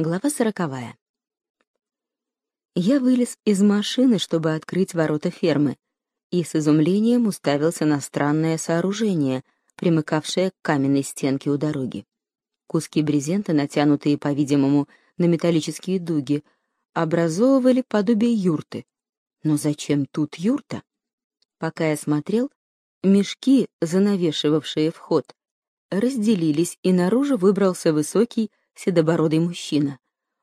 Глава сороковая. Я вылез из машины, чтобы открыть ворота фермы, и с изумлением уставился на странное сооружение, примыкавшее к каменной стенке у дороги. Куски брезента, натянутые, по-видимому, на металлические дуги, образовывали подобие юрты. Но зачем тут юрта? Пока я смотрел, мешки, занавешивавшие вход, разделились, и наружу выбрался высокий, седобородый мужчина.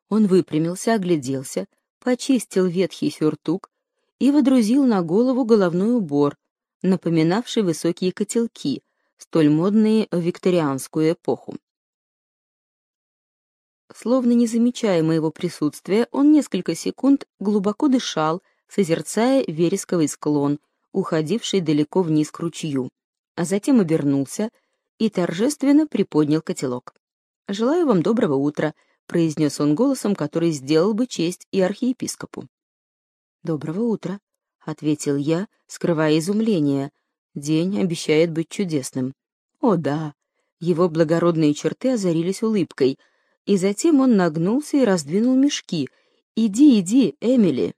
Он выпрямился, огляделся, почистил ветхий сюртук и водрузил на голову головной убор, напоминавший высокие котелки, столь модные в викторианскую эпоху. Словно не замечая моего присутствия, он несколько секунд глубоко дышал, созерцая вересковый склон, уходивший далеко вниз к ручью, а затем обернулся и торжественно приподнял котелок. «Желаю вам доброго утра», — произнес он голосом, который сделал бы честь и архиепископу. «Доброго утра», — ответил я, скрывая изумление. День обещает быть чудесным. О, да. Его благородные черты озарились улыбкой, и затем он нагнулся и раздвинул мешки. «Иди, иди, Эмили!»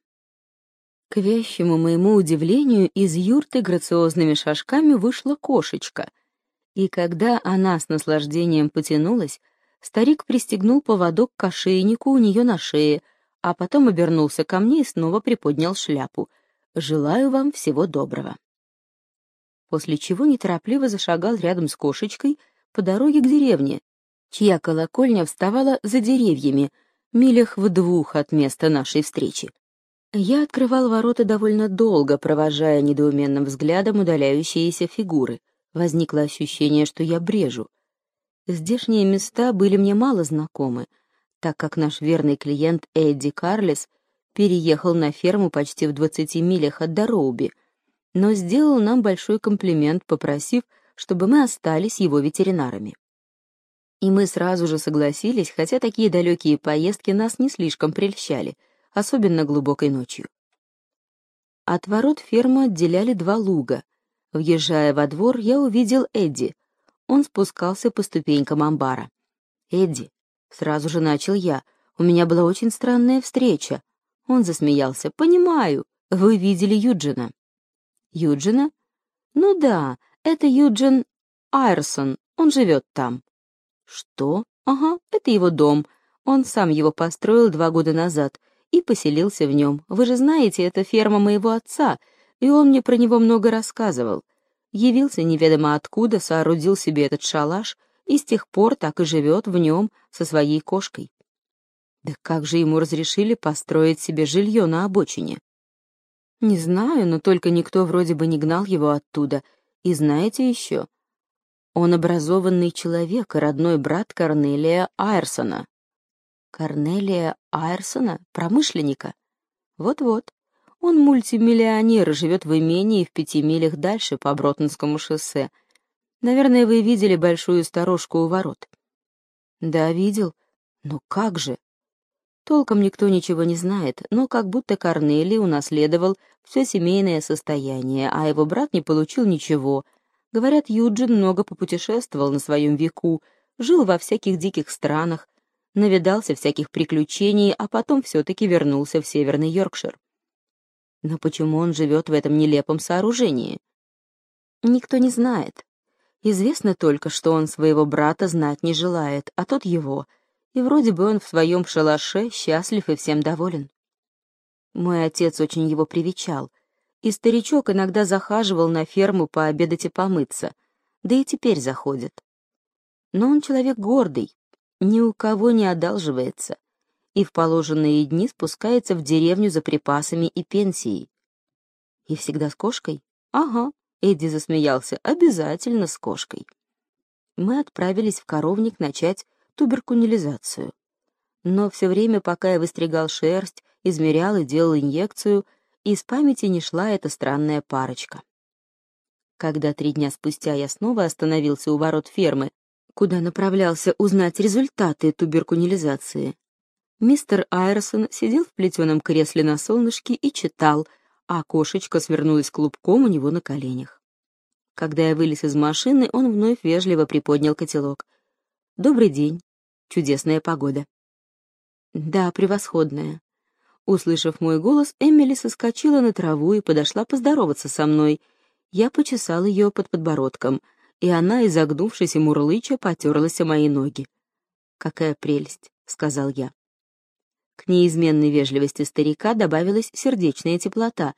К вящему моему удивлению из юрты грациозными шажками вышла кошечка, и когда она с наслаждением потянулась, Старик пристегнул поводок к ошейнику у нее на шее, а потом обернулся ко мне и снова приподнял шляпу. «Желаю вам всего доброго». После чего неторопливо зашагал рядом с кошечкой по дороге к деревне, чья колокольня вставала за деревьями, милях в двух от места нашей встречи. Я открывал ворота довольно долго, провожая недоуменным взглядом удаляющиеся фигуры. Возникло ощущение, что я брежу. Здешние места были мне мало знакомы, так как наш верный клиент Эдди Карлес переехал на ферму почти в 20 милях от Дороуби, но сделал нам большой комплимент, попросив, чтобы мы остались его ветеринарами. И мы сразу же согласились, хотя такие далекие поездки нас не слишком прельщали, особенно глубокой ночью. От ворот фермы отделяли два луга. Въезжая во двор, я увидел Эдди — он спускался по ступенькам амбара. «Эдди», — сразу же начал я, — «у меня была очень странная встреча». Он засмеялся. «Понимаю, вы видели Юджина». «Юджина?» «Ну да, это Юджин Айрсон, он живет там». «Что? Ага, это его дом. Он сам его построил два года назад и поселился в нем. Вы же знаете, это ферма моего отца, и он мне про него много рассказывал явился неведомо откуда, соорудил себе этот шалаш и с тех пор так и живет в нем со своей кошкой. Да как же ему разрешили построить себе жилье на обочине? Не знаю, но только никто вроде бы не гнал его оттуда. И знаете еще, он образованный человек, родной брат Корнелия Айрсона. Корнелия Айрсона, промышленника? Вот-вот. Он мультимиллионер и живет в имении в пяти милях дальше по Бротонскому шоссе. Наверное, вы видели большую сторожку у ворот. Да, видел. Но как же? Толком никто ничего не знает, но как будто Корнелий унаследовал все семейное состояние, а его брат не получил ничего. Говорят, Юджин много попутешествовал на своем веку, жил во всяких диких странах, навидался всяких приключений, а потом все-таки вернулся в Северный Йоркшир. Но почему он живет в этом нелепом сооружении? Никто не знает. Известно только, что он своего брата знать не желает, а тот его, и вроде бы он в своем шалаше счастлив и всем доволен. Мой отец очень его привечал, и старичок иногда захаживал на ферму пообедать и помыться, да и теперь заходит. Но он человек гордый, ни у кого не одалживается, и в положенные дни спускается в деревню за припасами и пенсией. И всегда с кошкой? Ага, Эдди засмеялся, обязательно с кошкой. Мы отправились в коровник начать туберкулинизацию. Но все время, пока я выстригал шерсть, измерял и делал инъекцию, из памяти не шла эта странная парочка. Когда три дня спустя я снова остановился у ворот фермы, куда направлялся узнать результаты туберкулинизации, Мистер Айрсон сидел в плетеном кресле на солнышке и читал, а кошечка свернулась клубком у него на коленях. Когда я вылез из машины, он вновь вежливо приподнял котелок. «Добрый день. Чудесная погода». Да, превосходная. Услышав мой голос, Эмили соскочила на траву и подошла поздороваться со мной. Я почесал ее под подбородком, и она, изогнувшись и мурлыча, потерлась о мои ноги. «Какая прелесть!» — сказал я. К неизменной вежливости старика добавилась сердечная теплота.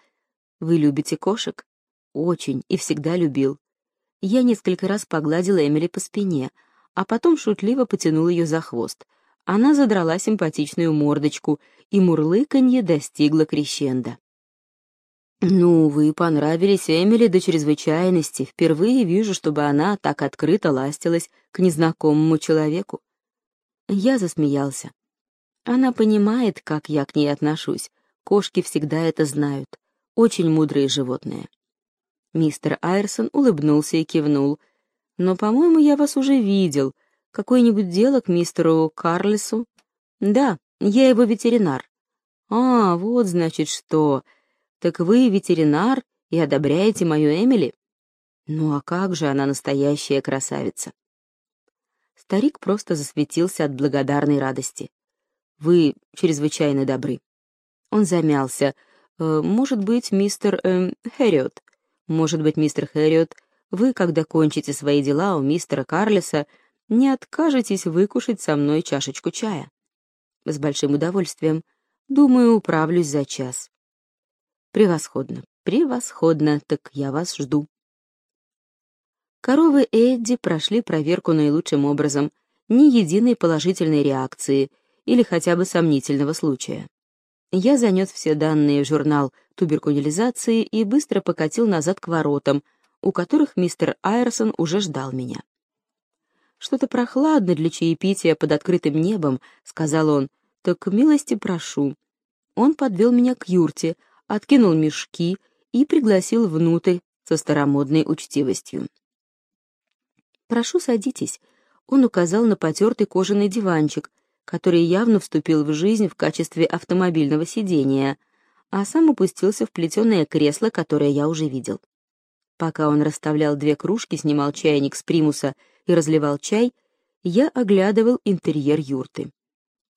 «Вы любите кошек?» «Очень, и всегда любил». Я несколько раз погладила Эмили по спине, а потом шутливо потянул ее за хвост. Она задрала симпатичную мордочку, и мурлыканье достигло крещенда. «Ну, вы понравились Эмили до чрезвычайности. Впервые вижу, чтобы она так открыто ластилась к незнакомому человеку». Я засмеялся. Она понимает, как я к ней отношусь. Кошки всегда это знают. Очень мудрые животные. Мистер Айрсон улыбнулся и кивнул. «Но, по-моему, я вас уже видел. Какое-нибудь дело к мистеру Карлесу?» «Да, я его ветеринар». «А, вот, значит, что. Так вы ветеринар и одобряете мою Эмили?» «Ну а как же она настоящая красавица?» Старик просто засветился от благодарной радости. «Вы чрезвычайно добры». Он замялся. «Э, «Может быть, мистер э, Хэриот?» Может быть, мистер Хэриот, вы, когда кончите свои дела у мистера Карлиса, не откажетесь выкушать со мной чашечку чая? С большим удовольствием. Думаю, управлюсь за час. Превосходно, превосходно, так я вас жду. Коровы Эдди прошли проверку наилучшим образом, ни единой положительной реакции или хотя бы сомнительного случая. Я занес все данные в журнал туберкулезации и быстро покатил назад к воротам, у которых мистер Айрсон уже ждал меня. «Что-то прохладно для чаепития под открытым небом», — сказал он, — «так милости прошу». Он подвел меня к юрте, откинул мешки и пригласил внутрь со старомодной учтивостью. «Прошу, садитесь», — он указал на потертый кожаный диванчик, который явно вступил в жизнь в качестве автомобильного сидения, а сам упустился в плетеное кресло, которое я уже видел. Пока он расставлял две кружки, снимал чайник с примуса и разливал чай, я оглядывал интерьер юрты.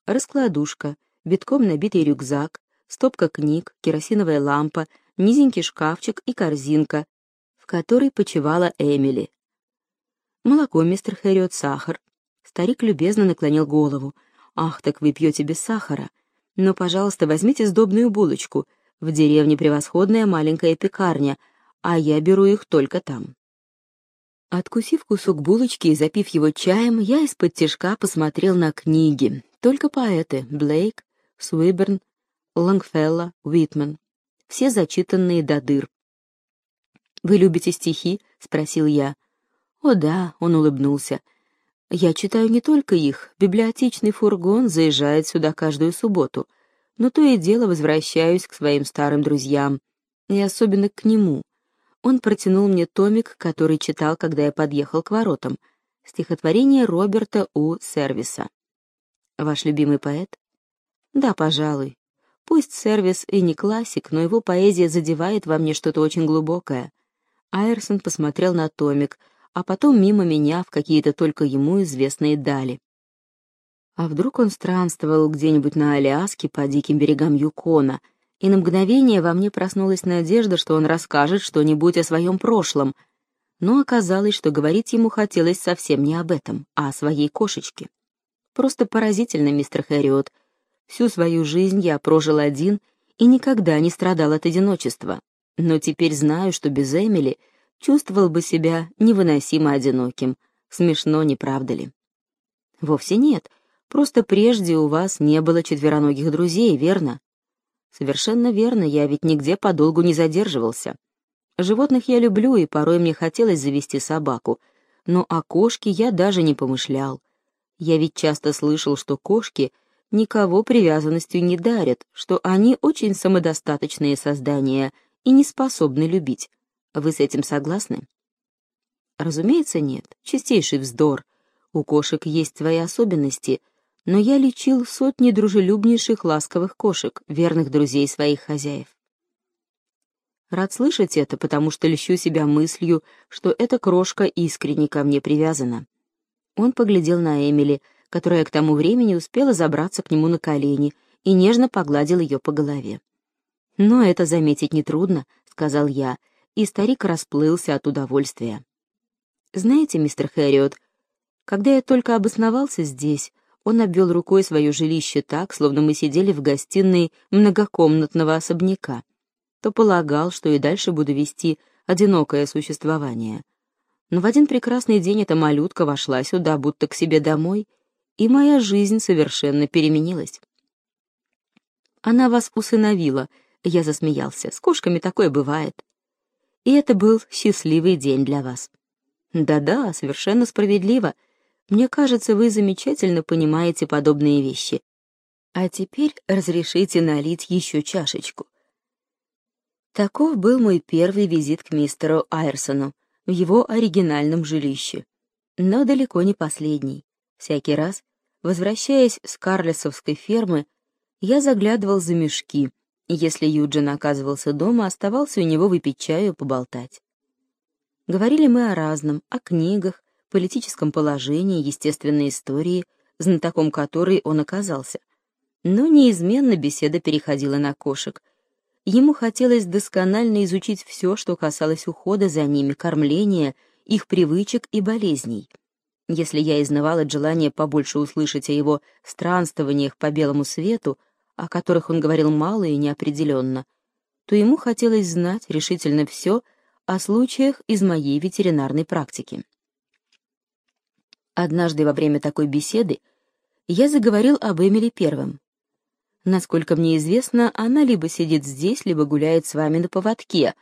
Раскладушка, битком набитый рюкзак, стопка книг, керосиновая лампа, низенький шкафчик и корзинка, в которой почивала Эмили. Молоко, мистер Хэриот, сахар. Старик любезно наклонил голову. «Ах, так вы пьете без сахара. Но, пожалуйста, возьмите сдобную булочку. В деревне превосходная маленькая пекарня, а я беру их только там». Откусив кусок булочки и запив его чаем, я из-под тишка посмотрел на книги. Только поэты — Блейк, Суиберн, Лонгфелло, Уитман. Все зачитанные до дыр. «Вы любите стихи?» — спросил я. «О да», — он улыбнулся. Я читаю не только их, библиотечный фургон заезжает сюда каждую субботу, но то и дело возвращаюсь к своим старым друзьям, и особенно к нему. Он протянул мне томик, который читал, когда я подъехал к воротам, стихотворение Роберта У. Сервиса. Ваш любимый поэт? Да, пожалуй. Пусть Сервис и не классик, но его поэзия задевает во мне что-то очень глубокое. Айрсон посмотрел на томик — а потом мимо меня в какие-то только ему известные дали. А вдруг он странствовал где-нибудь на Аляске по диким берегам Юкона, и на мгновение во мне проснулась надежда, что он расскажет что-нибудь о своем прошлом, но оказалось, что говорить ему хотелось совсем не об этом, а о своей кошечке. Просто поразительно, мистер Хэриот. Всю свою жизнь я прожил один и никогда не страдал от одиночества, но теперь знаю, что без Эмили — чувствовал бы себя невыносимо одиноким. Смешно, не правда ли? Вовсе нет. Просто прежде у вас не было четвероногих друзей, верно? Совершенно верно, я ведь нигде подолгу не задерживался. Животных я люблю, и порой мне хотелось завести собаку, но о кошке я даже не помышлял. Я ведь часто слышал, что кошки никого привязанностью не дарят, что они очень самодостаточные создания и не способны любить. Вы с этим согласны? Разумеется, нет. Чистейший вздор. У кошек есть свои особенности, но я лечил сотни дружелюбнейших ласковых кошек, верных друзей своих хозяев. Рад слышать это, потому что льщу себя мыслью, что эта крошка искренне ко мне привязана. Он поглядел на Эмили, которая к тому времени успела забраться к нему на колени и нежно погладил ее по голове. «Но это заметить нетрудно», — сказал я, и старик расплылся от удовольствия. «Знаете, мистер Хэриот, когда я только обосновался здесь, он обвел рукой свое жилище так, словно мы сидели в гостиной многокомнатного особняка, то полагал, что и дальше буду вести одинокое существование. Но в один прекрасный день эта малютка вошла сюда, будто к себе домой, и моя жизнь совершенно переменилась. Она вас усыновила, я засмеялся. С кошками такое бывает. И это был счастливый день для вас. Да-да, совершенно справедливо — мне кажется, вы замечательно понимаете подобные вещи. А теперь разрешите налить еще чашечку. Таков был мой первый визит к мистеру Айрсону в его оригинальном жилище. Но далеко не последний. Всякий раз, возвращаясь с Карлесовской фермы, я заглядывал за мешки, если Юджин оказывался дома, оставался у него выпить чаю и поболтать. Говорили мы о разном, о книгах, политическом положении, естественной истории, знатоком которой он оказался. Но неизменно беседа переходила на кошек. Ему хотелось досконально изучить все, что касалось ухода за ними, кормления, их привычек и болезней. Если я изнывал от желания побольше услышать о его странствованиях по белому свету, о которых он говорил мало и неопределенно, то ему хотелось знать решительно все о случаях из моей ветеринарной практики. Однажды во время такой беседы я заговорил об Эмили первым. Насколько мне известно, она либо сидит здесь, либо гуляет с вами на поводке,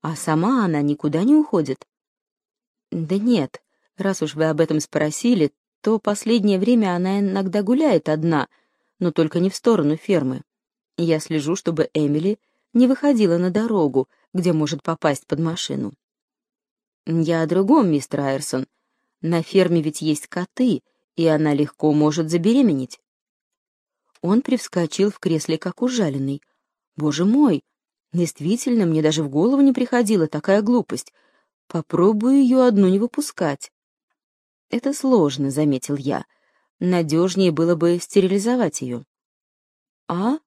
а сама она никуда не уходит. Да нет, раз уж вы об этом спросили, то последнее время она иногда гуляет одна, но только не в сторону фермы. Я слежу, чтобы Эмили не выходила на дорогу, где может попасть под машину. Я о другом, мистер Айрсон. На ферме ведь есть коты, и она легко может забеременеть. Он привскочил в кресле, как ужаленный. Боже мой, действительно, мне даже в голову не приходила такая глупость. Попробую ее одну не выпускать. Это сложно, заметил я. Надежнее было бы стерилизовать ее. А?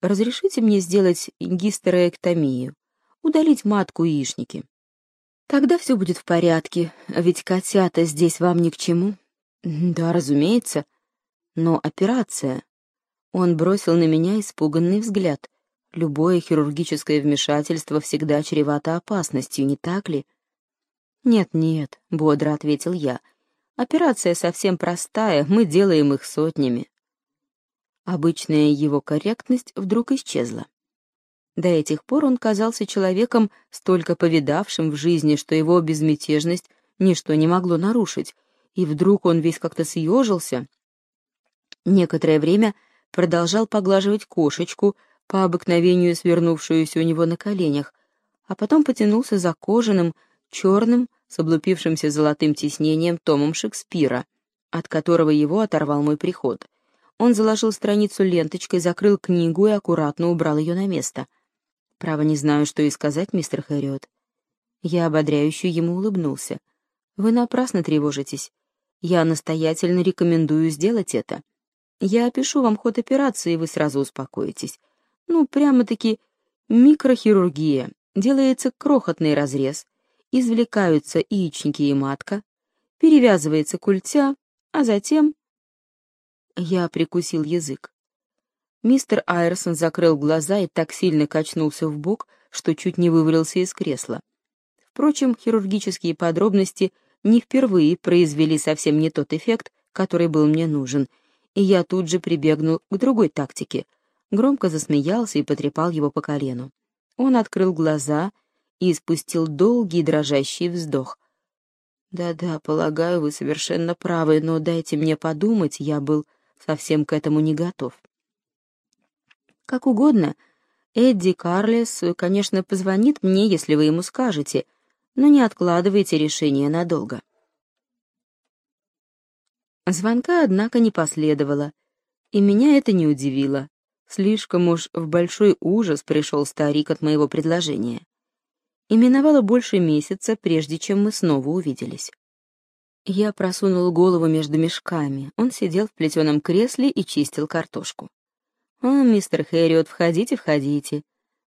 Разрешите мне сделать гистерэктомию, удалить матку яичники. Тогда все будет в порядке, ведь котята здесь вам ни к чему. Да, разумеется. Но операция... Он бросил на меня испуганный взгляд. Любое хирургическое вмешательство всегда чревато опасностью, не так ли? Нет-нет, бодро ответил я. Операция совсем простая, мы делаем их сотнями. Обычная его корректность вдруг исчезла. До этих пор он казался человеком, столько повидавшим в жизни, что его безмятежность ничто не могло нарушить, и вдруг он весь как-то съежился. Некоторое время продолжал поглаживать кошечку, по обыкновению свернувшуюся у него на коленях, а потом потянулся за кожаным, черным, с облупившимся золотым тиснением томом Шекспира, от которого его оторвал мой приход. Он заложил страницу ленточкой, закрыл книгу и аккуратно убрал ее на место — Право не знаю, что и сказать, мистер Хэриот. Я ободряюще ему улыбнулся. Вы напрасно тревожитесь. Я настоятельно рекомендую сделать это. Я опишу вам ход операции, и вы сразу успокоитесь. Ну, прямо-таки микрохирургия. Делается крохотный разрез, извлекаются яичники и матка, перевязывается культя, а затем... Я прикусил язык. Мистер Айрсон закрыл глаза и так сильно качнулся в бок, что чуть не вывалился из кресла. Впрочем, хирургические подробности не впервые произвели совсем не тот эффект, который был мне нужен, и я тут же прибегнул к другой тактике. Громко засмеялся и потрепал его по колену. Он открыл глаза и испустил долгий дрожащий вздох. «Да-да, полагаю, вы совершенно правы, но дайте мне подумать, я был совсем к этому не готов». Как угодно. Эдди Карлес, конечно, позвонит мне, если вы ему скажете, но не откладывайте решение надолго. Звонка, однако, не последовало, и меня это не удивило. Слишком уж в большой ужас пришел старик от моего предложения. И миновало больше месяца, прежде чем мы снова увиделись. Я просунул голову между мешками. Он сидел в плетеном кресле и чистил картошку. «О, мистер Хэриот, входите, входите».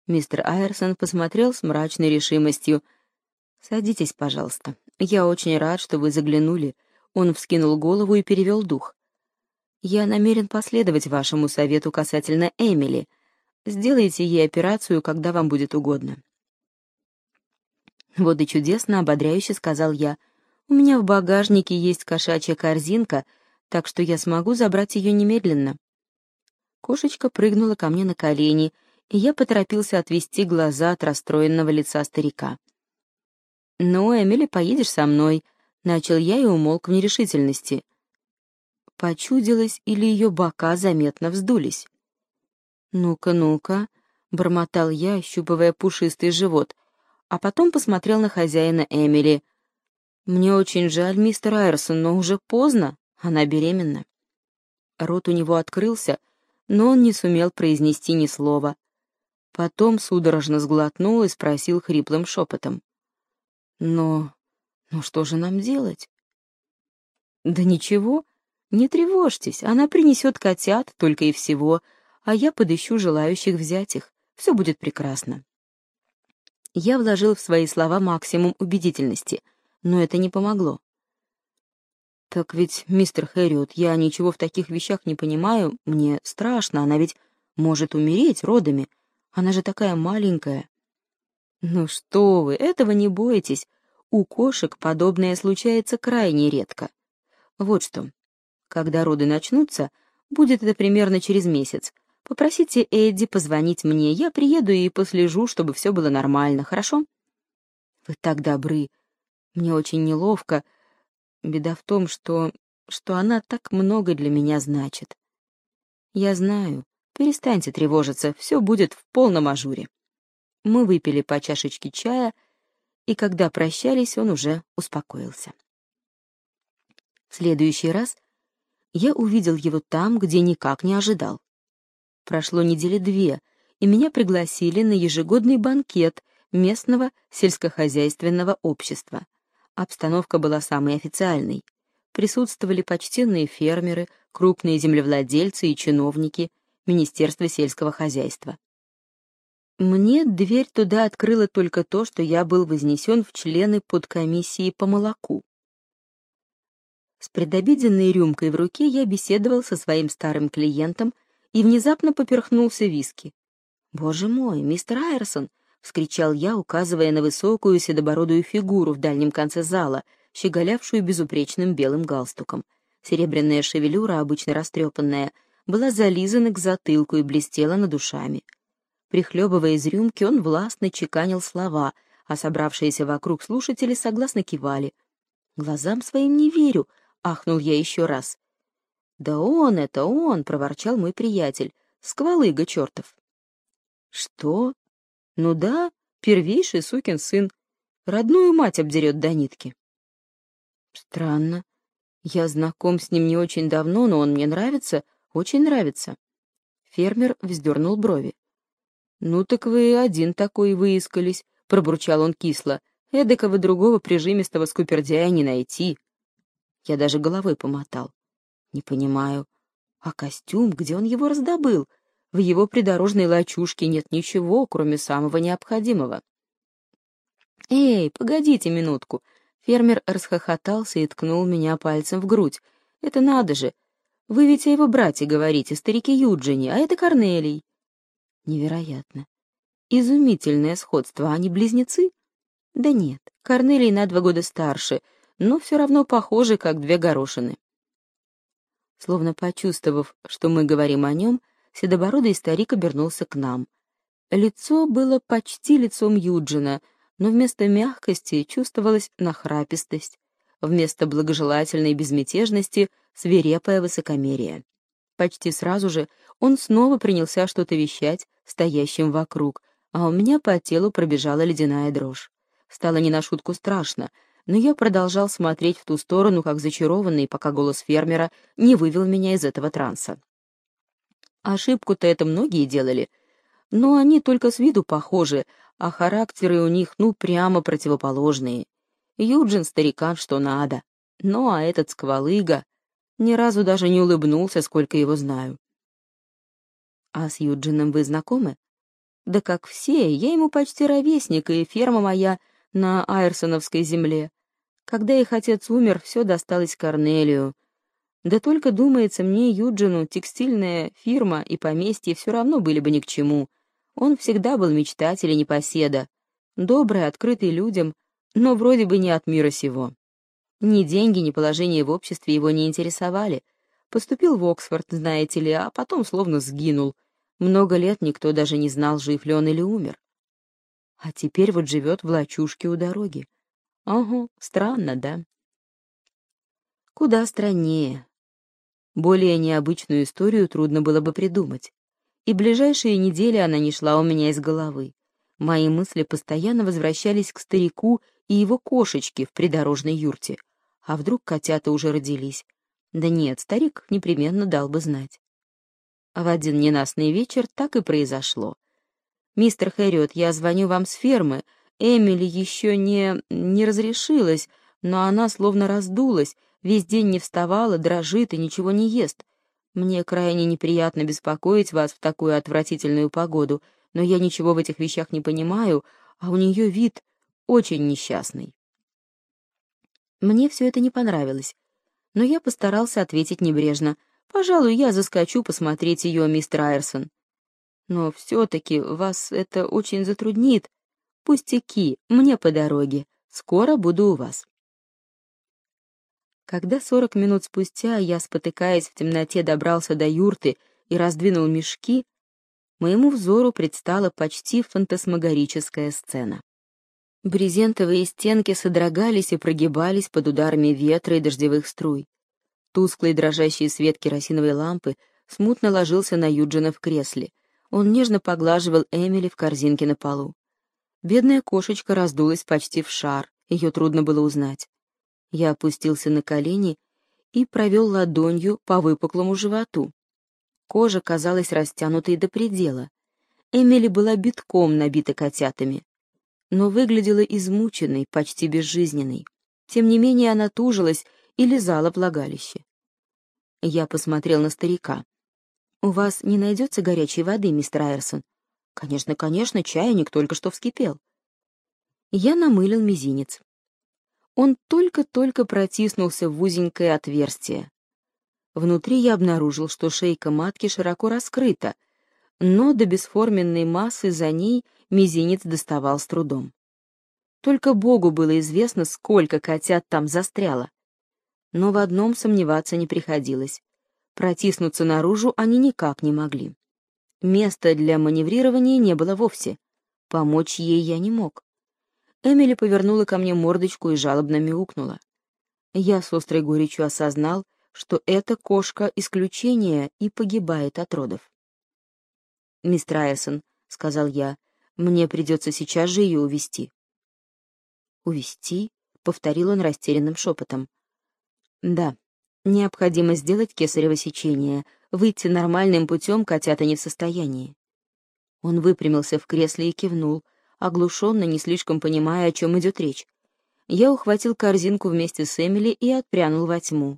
Мистер Айрсон посмотрел с мрачной решимостью. «Садитесь, пожалуйста. Я очень рад, что вы заглянули». Он вскинул голову и перевел дух. «Я намерен последовать вашему совету касательно Эмили. Сделайте ей операцию, когда вам будет угодно». «Вот и чудесно», — ободряюще сказал я. «У меня в багажнике есть кошачья корзинка, так что я смогу забрать ее немедленно». Кошечка прыгнула ко мне на колени, и я поторопился отвести глаза от расстроенного лица старика. «Ну, Эмили, поедешь со мной», — начал я и умолк в нерешительности. Почудилось, или ее бока заметно вздулись. «Ну-ка, ну-ка», — бормотал я, ощупывая пушистый живот, а потом посмотрел на хозяина Эмили. «Мне очень жаль, мистер Айрсон, но уже поздно, она беременна». Рот у него открылся, но он не сумел произнести ни слова. Потом судорожно сглотнул и спросил хриплым шепотом. Но... ну что же нам делать? Да ничего, не тревожьтесь, она принесет котят только и всего, а я подыщу желающих взять их. Все будет прекрасно. Я вложил в свои слова максимум убедительности, но это не помогло. «Так ведь, мистер Хэриот, я ничего в таких вещах не понимаю, мне страшно, она ведь может умереть родами, она же такая маленькая». «Ну что вы, этого не бойтесь. У кошек подобное случается крайне редко. Вот что. Когда роды начнутся, будет это примерно через месяц. Попросите Эдди позвонить мне, я приеду и послежу, чтобы все было нормально, хорошо? Вы так добры. Мне очень неловко. Беда в том, что... что она так много для меня значит. Я знаю. Перестаньте тревожиться, все будет в полном ажуре. Мы выпили по чашечке чая, и когда прощались, он уже успокоился. В следующий раз я увидел его там, где никак не ожидал. Прошло недели две, и меня пригласили на ежегодный банкет местного сельскохозяйственного общества. Обстановка была самой официальной. Присутствовали почтенные фермеры, крупные землевладельцы и чиновники Министерства сельского хозяйства. Мне дверь туда открыла только то, что я был вознесен в члены подкомиссии по молоку. С предобеденной рюмкой в руке я беседовал со своим старым клиентом и внезапно поперхнулся виски. «Боже мой, мистер Айрсон!» — вскричал я, указывая на высокую седобородую фигуру в дальнем конце зала, щеголявшую безупречным белым галстуком. Серебряная шевелюра, обычно растрепанная, была зализана к затылку и блестела над ушами. Прихлебывая из рюмки, он властно чеканил слова, а собравшиеся вокруг слушатели согласно кивали. «Глазам своим не верю», — ахнул я еще раз. «Да он это он!» — проворчал мой приятель. «Сквалыга чертов!» «Что? Ну да, первейший сукин сын. Родную мать обдерет до нитки». «Странно. Я знаком с ним не очень давно, но он мне нравится, очень нравится». Фермер вздернул брови. «Ну так вы один такой выискались», — пробурчал он кисло. «Эдакого другого прижимистого скупердяя не найти». Я даже головой помотал. «Не понимаю. А костюм, где он его раздобыл? В его придорожной лачушке нет ничего, кроме самого необходимого». «Эй, погодите минутку». Фермер расхохотался и ткнул меня пальцем в грудь. «Это надо же! Вы ведь о его брате говорите, старике Юджине, а это Корнелий. Невероятно. Изумительное сходство, они близнецы? Да нет, Корнелий на два года старше, но все равно похожи, как две горошины. Словно почувствовав, что мы говорим о нем, седобородый старик обернулся к нам. Лицо было почти лицом Юджина, но вместо мягкости чувствовалась нахрапистость, вместо благожелательной безмятежности — свирепое высокомерие. Почти сразу же он снова принялся что-то вещать стоящим вокруг, а у меня по телу пробежала ледяная дрожь. Стало не на шутку страшно, но я продолжал смотреть в ту сторону, как зачарованный, пока голос фермера не вывел меня из этого транса. Ошибку-то это многие делали, но они только с виду похожи, а характеры у них, ну, прямо противоположные. Юджин — старикан, что надо. Ну а этот сквалыга ни разу даже не улыбнулся, сколько его знаю. А с Юджином вы знакомы? Да как все, я ему почти ровесник, и ферма моя на Айрсоновской земле. Когда их отец умер, все досталось Корнелию. Да только, думается мне, Юджину текстильная фирма и поместье все равно были бы ни к чему. Он всегда был мечтатель и непоседа. Добрый, открытый людям, но вроде бы не от мира сего. Ни деньги, ни положение в обществе его не интересовали. Поступил в Оксфорд, знаете ли, а потом словно сгинул. Много лет никто даже не знал, жив ли он или умер. А теперь вот живет в лачушке у дороги. Ага, странно, да? Куда страннее. Более необычную историю трудно было бы придумать. И ближайшие недели она не шла у меня из головы. Мои мысли постоянно возвращались к старику и его кошечке в придорожной юрте. А вдруг котята уже родились? Да нет, старик непременно дал бы знать. А в один ненастный вечер так и произошло. «Мистер Хэрриот, я звоню вам с фермы. Эмили еще не... не разрешилась, но она словно раздулась, весь день не вставала, дрожит и ничего не ест. Мне крайне неприятно беспокоить вас в такую отвратительную погоду, но я ничего в этих вещах не понимаю, а у нее вид очень несчастный». Мне все это не понравилось, но я постарался ответить небрежно — Пожалуй, я заскочу посмотреть ее, мистер Айрсон. Но все-таки вас это очень затруднит. Пустяки, мне по дороге. Скоро буду у вас. Когда сорок минут спустя я, спотыкаясь в темноте, добрался до юрты и раздвинул мешки, моему взору предстала почти фантасмагорическая сцена. Брезентовые стенки содрогались и прогибались под ударами ветра и дождевых струй. Тусклый дрожащий свет керосиновой лампы смутно ложился на Юджина в кресле. Он нежно поглаживал Эмили в корзинке на полу. Бедная кошечка раздулась почти в шар, ее трудно было узнать. Я опустился на колени и провел ладонью по выпуклому животу. Кожа казалась растянутой до предела. Эмили была битком набита котятами, но выглядела измученной, почти безжизненной. Тем не менее она тужилась и лизала влагалище. Я посмотрел на старика. «У вас не найдется горячей воды, мистер Айрсон?» «Конечно, конечно, чайник только что вскипел». Я намылил мизинец. Он только-только протиснулся в узенькое отверстие. Внутри я обнаружил, что шейка матки широко раскрыта, но до бесформенной массы за ней мизинец доставал с трудом. Только Богу было известно, сколько котят там застряло но в одном сомневаться не приходилось. Протиснуться наружу они никак не могли. Места для маневрирования не было вовсе. Помочь ей я не мог. Эмили повернула ко мне мордочку и жалобно мяукнула. Я с острой горечью осознал, что эта кошка — исключение и погибает от родов. «Мистер Айсон», — сказал я, — «мне придется сейчас же ее увести «Увести?» — повторил он растерянным шепотом. Да, необходимо сделать кесарево сечение. Выйти нормальным путем котята не в состоянии. Он выпрямился в кресле и кивнул, оглушенно, не слишком понимая, о чем идет речь. Я ухватил корзинку вместе с Эмили и отпрянул во тьму.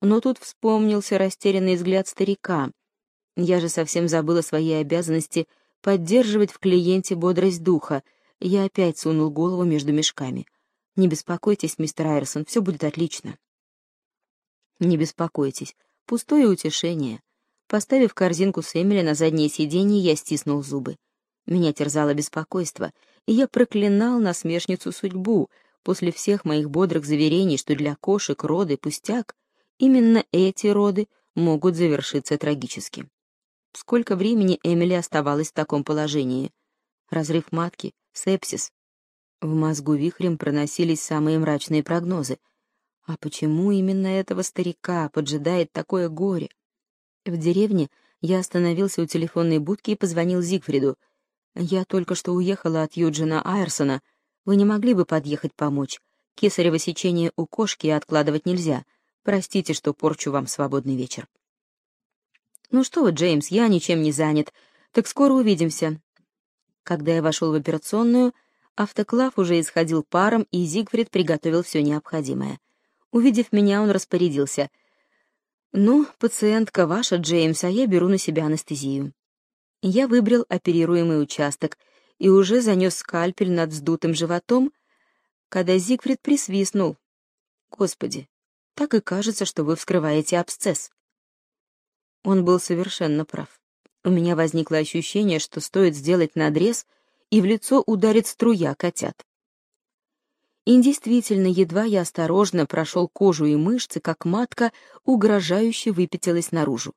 Но тут вспомнился растерянный взгляд старика. Я же совсем забыла свои обязанности поддерживать в клиенте бодрость духа. Я опять сунул голову между мешками. «Не беспокойтесь, мистер Айрсон, все будет отлично». Не беспокойтесь, пустое утешение. Поставив корзинку с Эмили на заднее сиденье, я стиснул зубы. Меня терзало беспокойство, и я проклинал насмешницу судьбу после всех моих бодрых заверений, что для кошек роды пустяк, именно эти роды могут завершиться трагически. Сколько времени Эмили оставалась в таком положении? Разрыв матки, сепсис. В мозгу вихрем проносились самые мрачные прогнозы — а почему именно этого старика поджидает такое горе? В деревне я остановился у телефонной будки и позвонил Зигфриду. Я только что уехала от Юджина Айрсона. Вы не могли бы подъехать помочь? Кесарево сечение у кошки откладывать нельзя. Простите, что порчу вам свободный вечер. Ну что вы, Джеймс, я ничем не занят. Так скоро увидимся. Когда я вошел в операционную, автоклав уже исходил паром, и Зигфрид приготовил все необходимое — Увидев меня, он распорядился. «Ну, пациентка ваша, Джеймс, а я беру на себя анестезию». Я выбрал оперируемый участок и уже занес скальпель над вздутым животом, когда Зигфрид присвистнул. «Господи, так и кажется, что вы вскрываете абсцесс». Он был совершенно прав. У меня возникло ощущение, что стоит сделать надрез, и в лицо ударит струя котят. И действительно, едва я осторожно прошел кожу и мышцы, как матка угрожающе выпятилась наружу.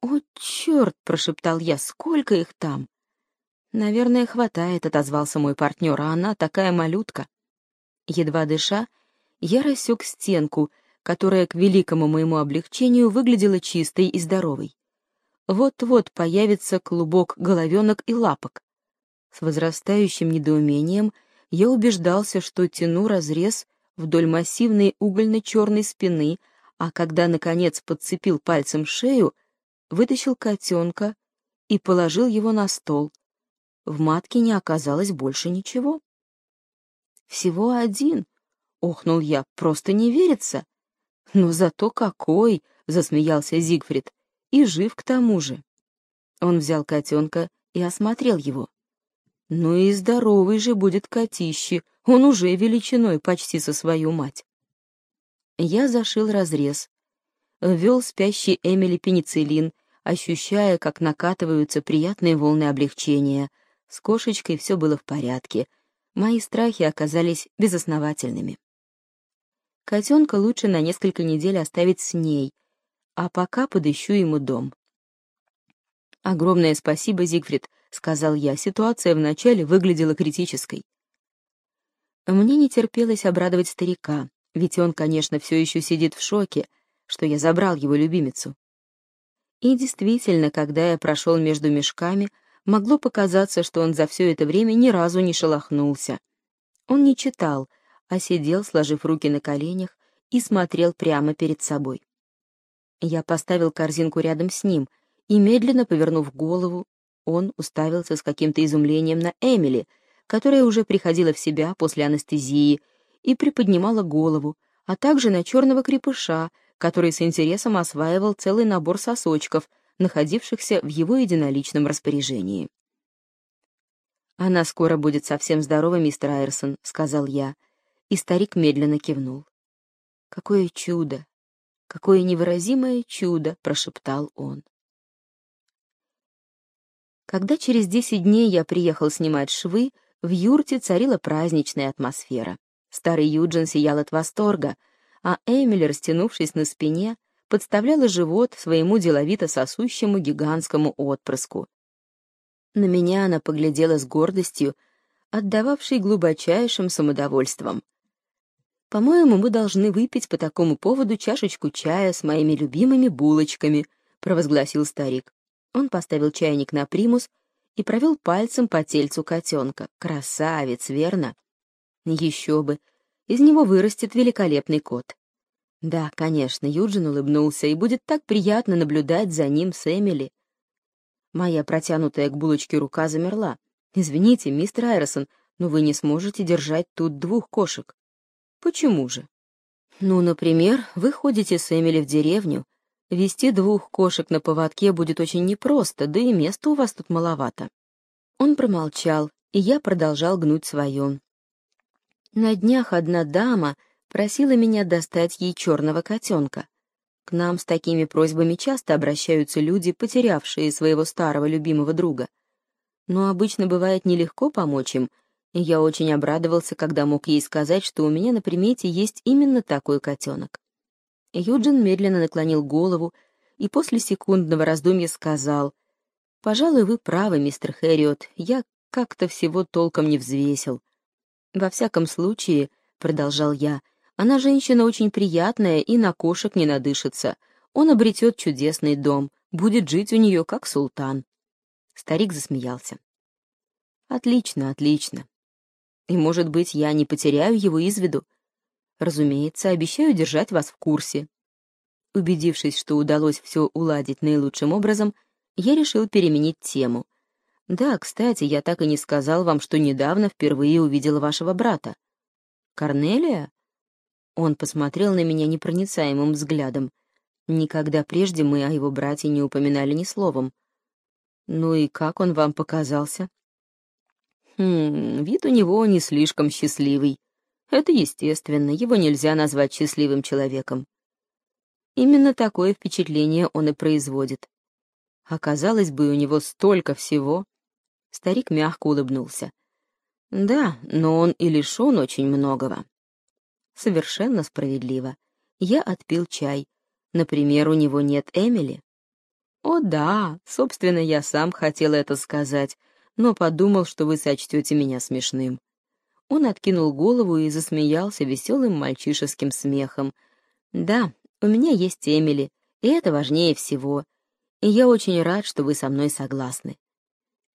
«О, черт!» — прошептал я. «Сколько их там?» «Наверное, хватает», — отозвался мой партнер, а она такая малютка. Едва дыша, я рассек стенку, которая, к великому моему облегчению, выглядела чистой и здоровой. Вот-вот появится клубок головенок и лапок. С возрастающим недоумением я убеждался, что тяну разрез вдоль массивной угольно-черной спины, а когда, наконец, подцепил пальцем шею, вытащил котенка и положил его на стол. В матке не оказалось больше ничего. «Всего один», — охнул я, — «просто не верится». «Но зато какой!» — засмеялся Зигфрид. «И жив к тому же». Он взял котенка и осмотрел его. Ну и здоровый же будет котище, он уже величиной почти со свою мать. Я зашил разрез, ввел спящий Эмили пенициллин, ощущая, как накатываются приятные волны облегчения. С кошечкой все было в порядке. Мои страхи оказались безосновательными. Котенка лучше на несколько недель оставить с ней, а пока подыщу ему дом. Огромное спасибо, Зигфрид, сказал я, ситуация вначале выглядела критической. Мне не терпелось обрадовать старика, ведь он, конечно, все еще сидит в шоке, что я забрал его любимицу. И действительно, когда я прошел между мешками, могло показаться, что он за все это время ни разу не шелохнулся. Он не читал, а сидел, сложив руки на коленях, и смотрел прямо перед собой. Я поставил корзинку рядом с ним и, медленно повернув голову, он уставился с каким-то изумлением на Эмили, которая уже приходила в себя после анестезии и приподнимала голову, а также на черного крепыша, который с интересом осваивал целый набор сосочков, находившихся в его единоличном распоряжении. «Она скоро будет совсем здорова, мистер Айрсон», — сказал я, и старик медленно кивнул. «Какое чудо! Какое невыразимое чудо!» — прошептал он. Когда через десять дней я приехал снимать швы, в юрте царила праздничная атмосфера. Старый Юджин сиял от восторга, а Эмили, растянувшись на спине, подставляла живот своему деловито сосущему гигантскому отпрыску. На меня она поглядела с гордостью, отдававшей глубочайшим самодовольством. «По-моему, мы должны выпить по такому поводу чашечку чая с моими любимыми булочками», — провозгласил старик. Он поставил чайник на примус и провел пальцем по тельцу котенка. Красавец, верно? Еще бы. Из него вырастет великолепный кот. Да, конечно, Юджин улыбнулся, и будет так приятно наблюдать за ним с Эмили. Моя протянутая к булочке рука замерла. «Извините, мистер Айросон, но вы не сможете держать тут двух кошек». «Почему же?» «Ну, например, вы ходите с Эмили в деревню, Вести двух кошек на поводке будет очень непросто, да и места у вас тут маловато. Он промолчал, и я продолжал гнуть свое. На днях одна дама просила меня достать ей черного котенка. К нам с такими просьбами часто обращаются люди, потерявшие своего старого любимого друга. Но обычно бывает нелегко помочь им, и я очень обрадовался, когда мог ей сказать, что у меня на примете есть именно такой котенок. Юджин медленно наклонил голову и после секундного раздумья сказал, «Пожалуй, вы правы, мистер Хэриот, я как-то всего толком не взвесил». «Во всяком случае», — продолжал я, — «она женщина очень приятная и на кошек не надышится. Он обретет чудесный дом, будет жить у нее как султан». Старик засмеялся. «Отлично, отлично. И, может быть, я не потеряю его из виду. Разумеется, обещаю держать вас в курсе. Убедившись, что удалось все уладить наилучшим образом, я решил переменить тему. Да, кстати, я так и не сказал вам, что недавно впервые увидел вашего брата. Корнелия? Он посмотрел на меня непроницаемым взглядом. Никогда прежде мы о его брате не упоминали ни словом. Ну и как он вам показался? Хм, вид у него не слишком счастливый. Это естественно, его нельзя назвать счастливым человеком. Именно такое впечатление он и производит. Оказалось бы, у него столько всего. Старик мягко улыбнулся. Да, но он и лишён очень многого. Совершенно справедливо. Я отпил чай. Например, у него нет Эмили. О да, собственно, я сам хотел это сказать, но подумал, что вы сочтете меня смешным. Он откинул голову и засмеялся веселым мальчишеским смехом. Да, у меня есть Эмили, и это важнее всего. И я очень рад, что вы со мной согласны.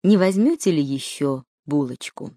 Не возьмете ли еще булочку?